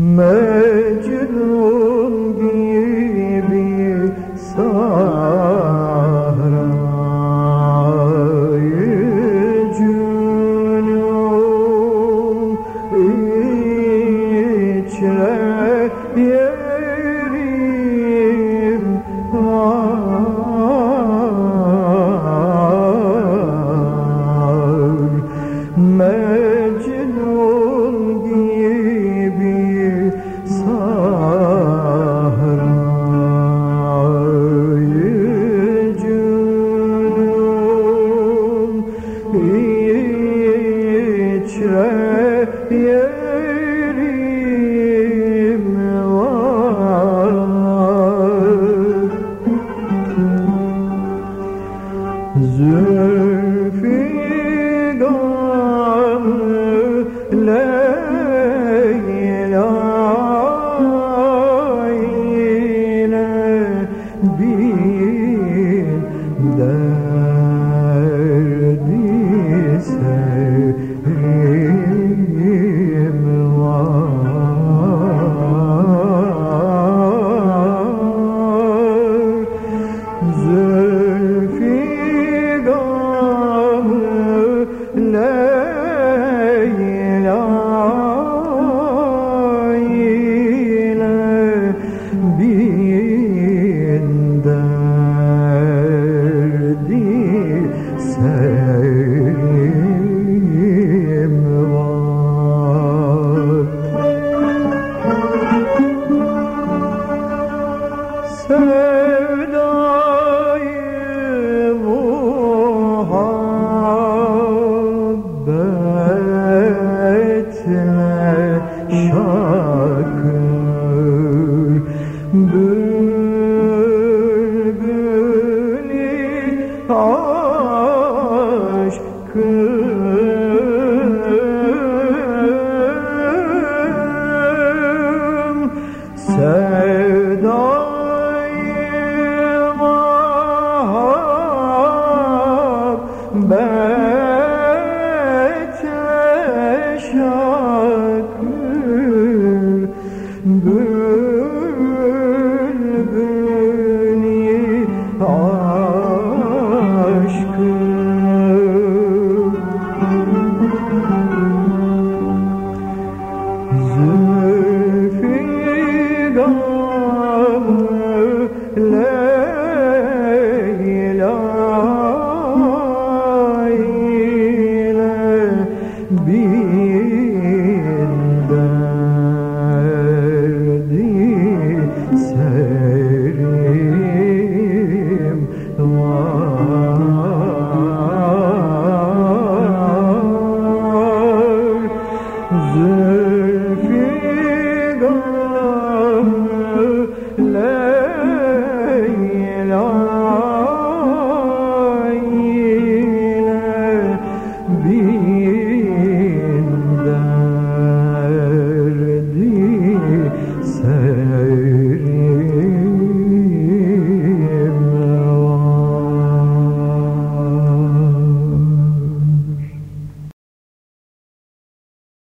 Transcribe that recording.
Mecnun gibi sahrayı cünun içre yerim. Yeah. geçer şah.